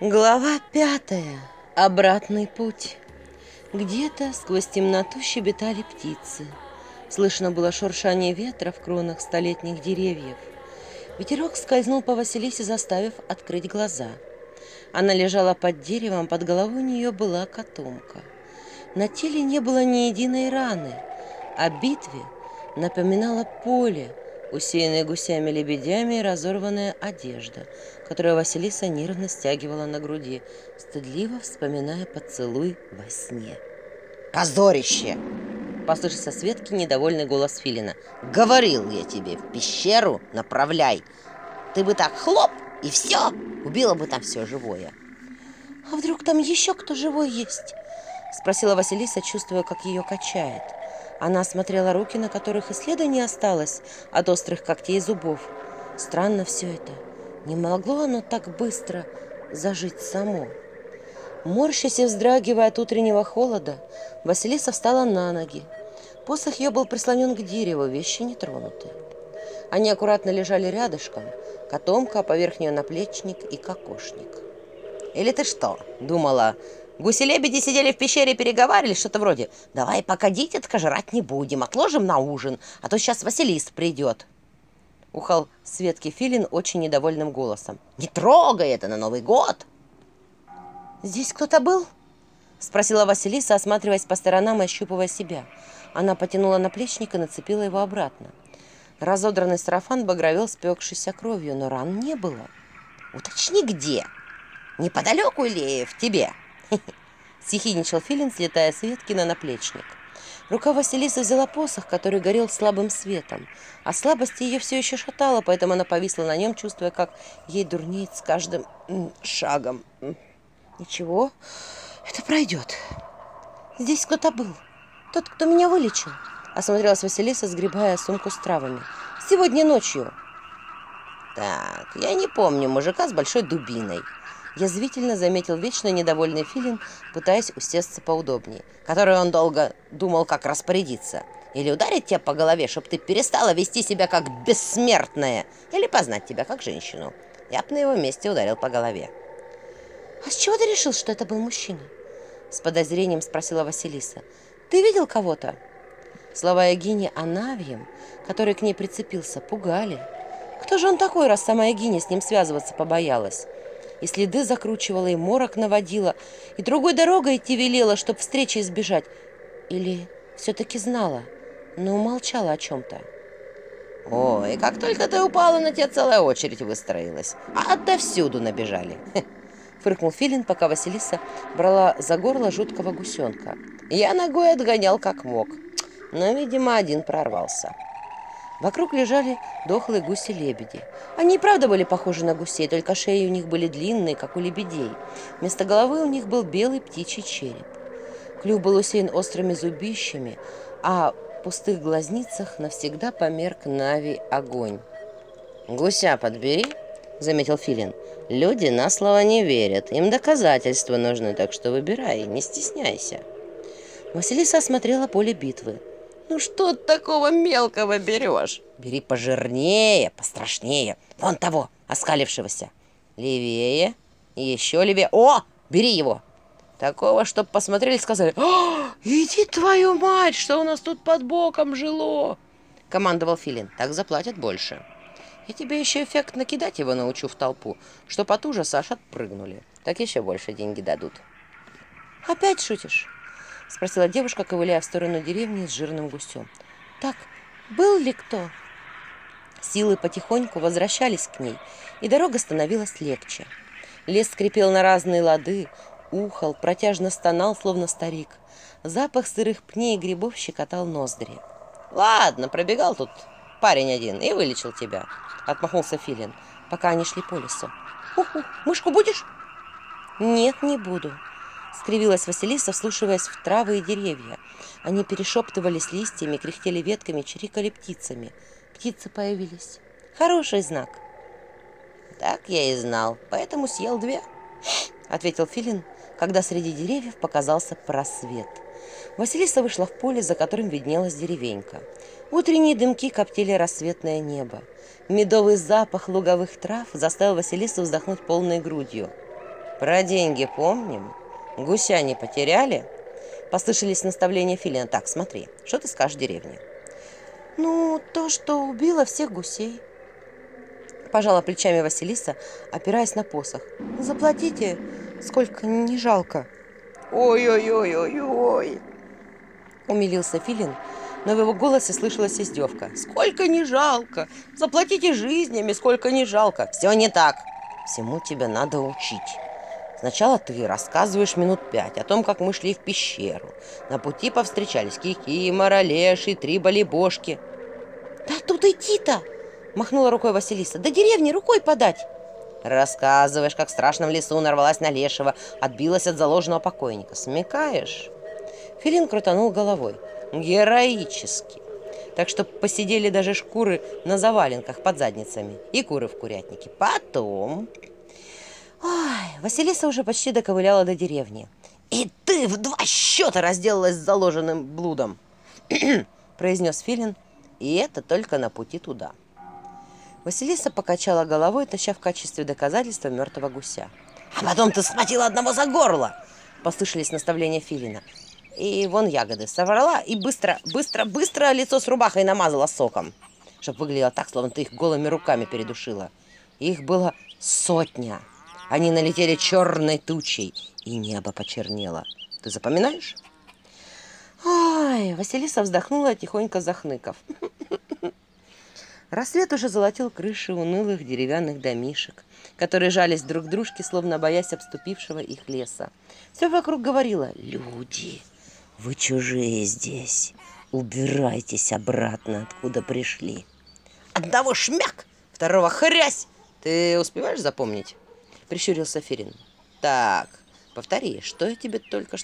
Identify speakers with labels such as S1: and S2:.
S1: Глава пятая. Обратный путь. Где-то сквозь темноту щебетали птицы. Слышно было шуршание ветра в кронах столетних деревьев. Ветерок скользнул по Василисе, заставив открыть глаза. Она лежала под деревом, под головой у нее была котомка. На теле не было ни единой раны, а битве напоминало поле, усеянная гусями лебедями и разорванная одежда, которую Василиса нервно стягивала на груди, стыдливо вспоминая поцелуй во сне.
S2: «Позорище!»
S1: – послышался Светки недовольный голос Филина.
S2: «Говорил я тебе, в пещеру направляй! Ты бы так хлоп, и все! Убила бы там все живое!»
S1: «А вдруг там еще кто живой есть?» – спросила Василиса, чувствуя, как ее качает – она осмотрела руки, на которых и следа не осталось от острых когтей и зубов. Странно все это. Не могло оно так быстро зажить само. Морщась и вздрагивая от утреннего холода, Василиса встала на ноги. Посох ее был прислонен к дереву, вещи не тронуты. Они аккуратно лежали рядышком, котомка, поверх нее наплечник и кокошник.
S2: «Или ты что, думала, Гуси-лебеди сидели в пещере и переговаривали что-то вроде «Давай пока дитятка жрать не будем, отложим на ужин, а то сейчас Василис придет».
S1: Ухал Светки Филин очень недовольным голосом.
S2: «Не трогай это на Новый год!»
S1: «Здесь кто-то был?» Спросила Василиса, осматриваясь по сторонам и ощупывая себя. Она потянула наплечник и нацепила его обратно. Разодранный сарафан багровел спекшейся кровью, но ран не было.
S2: «Уточни, где? Неподалеку или в тебе?»
S1: Сихиничал Филин, слетая с ветки на наплечник. Рука Василиса взяла посох, который горел слабым светом. а слабости ее все еще шатало, поэтому она повисла на нем, чувствуя, как ей дурнеет с каждым шагом. «Ничего, это пройдет. Здесь кто-то был. Тот, кто меня вылечил», — осмотрелась Василиса, сгребая сумку с травами. «Сегодня ночью».
S2: «Так, я не помню мужика с большой дубиной»,
S1: язвительно заметил вечно недовольный Филин, пытаясь усесться поудобнее, который он долго думал, как распорядиться.
S2: Или ударить тебя по голове, чтобы ты перестала вести себя как бессмертная, или познать тебя как женщину. Я бы на его месте ударил по голове.
S1: «А с чего ты решил, что это был мужчина?» С подозрением спросила Василиса. «Ты видел кого-то?» Слова Эгини о Навьем, который к ней прицепился, пугали. Кто же он такой, раз сама Эгиня с ним связываться побоялась? и следы закручивала, и морок наводила, и другой дорогой идти велела, чтоб встречи избежать. Или все-таки знала, но умолчала о чем-то.
S2: Ой, как только ты упала, на тебя целая очередь выстроилась. А отовсюду набежали.
S1: Фыркнул Филин, пока Василиса брала за горло жуткого гусенка.
S2: Я ногой отгонял как мог. Но, видимо, один прорвался.
S1: Вокруг лежали дохлые гуси-лебеди. Они и правда были похожи на гусей, только шеи у них были длинные, как у лебедей. Вместо головы у них был белый птичий череп. Клюв был усеян острыми зубищами, а в пустых глазницах навсегда померк Нави огонь.
S2: «Гуся подбери», — заметил Филин. «Люди на слово не верят. Им доказательства нужны, так что выбирай, не стесняйся».
S1: Василиса осмотрела поле битвы.
S2: Ну что ты такого мелкого берешь? Бери пожирнее, пострашнее. Вон того, оскалившегося. Левее, еще левее. О, бери его. Такого, чтоб посмотрели, и сказали,
S1: «О, «А, иди твою мать, что у нас тут под боком жило!»
S2: Командовал Филин, так заплатят больше. Я тебе еще эффект накидать его научу в толпу, чтоб от ужаса аж отпрыгнули. Так еще больше деньги дадут.
S1: Опять шутишь? спросила девушка, ковыляя в сторону деревни с жирным гусем. «Так, был ли кто?» Силы потихоньку возвращались к ней, и дорога становилась легче. Лес скрипел на разные лады, ухал, протяжно стонал, словно старик. Запах сырых пней и грибов щекотал ноздри.
S2: «Ладно, пробегал тут парень один и вылечил тебя», — отмахнулся Филин,
S1: пока они шли по лесу. «Уху, мышку будешь?» «Нет, не буду», скривилась Василиса, вслушиваясь в травы и деревья. Они перешептывались листьями, кряхтели ветками, чирикали птицами. Птицы появились. Хороший знак.
S2: Так я и знал, поэтому съел две,
S1: ответил Филин, когда среди деревьев показался просвет. Василиса вышла в поле, за которым виднелась деревенька. Утренние дымки коптили рассветное небо. Медовый запах луговых трав заставил Василису вздохнуть полной грудью.
S2: «Про деньги помним?» Гуся не потеряли? Послышались наставления Филина. Так, смотри, что ты скажешь деревне?
S1: Ну, то, что убило всех гусей. Пожала плечами Василиса, опираясь на посох. Заплатите, сколько не жалко.
S2: Ой-ой-ой-ой-ой.
S1: Умилился Филин, но в его голосе слышалась издевка. «Сколько не жалко! Заплатите жизнями, сколько не жалко!»
S2: «Все не так! Всему тебя надо учить!» Сначала ты рассказываешь минут пять о том, как мы шли в пещеру. На пути повстречались кикимора, леший, три балебошки.
S1: «Да тут идти-то!» – махнула рукой Василиса. «До деревни рукой подать!»
S2: Рассказываешь, как в страшном лесу нарвалась на лешего, отбилась от заложенного покойника. Смекаешь?
S1: Филин крутанул головой.
S2: Героически. Так что посидели даже шкуры на заваленках под задницами и куры в курятнике. Потом...
S1: Василиса уже почти доковыляла до деревни.
S2: «И ты в два счета разделалась с заложенным блудом!» произнес Филин, и это только на пути туда.
S1: Василиса покачала головой, таща в качестве доказательства мертвого гуся.
S2: «А потом ты схватила одного за горло!» послышались наставления Филина. И вон ягоды соврала и быстро, быстро, быстро лицо с рубахой намазала соком, чтобы выглядело так, словно ты их голыми руками передушила. Их было сотня. Они налетели черной тучей, и небо почернело. Ты запоминаешь?
S1: Ой, Василиса вздохнула, тихонько захныков. Рассвет уже золотил крыши унылых деревянных домишек, которые жались друг к дружке, словно боясь обступившего их леса. Все вокруг говорило «Люди, вы чужие здесь, убирайтесь обратно, откуда пришли».
S2: «Одного шмяк, второго хрясь!» Ты успеваешь запомнить? Прищурился Ферин. Так, повтори, что я тебе только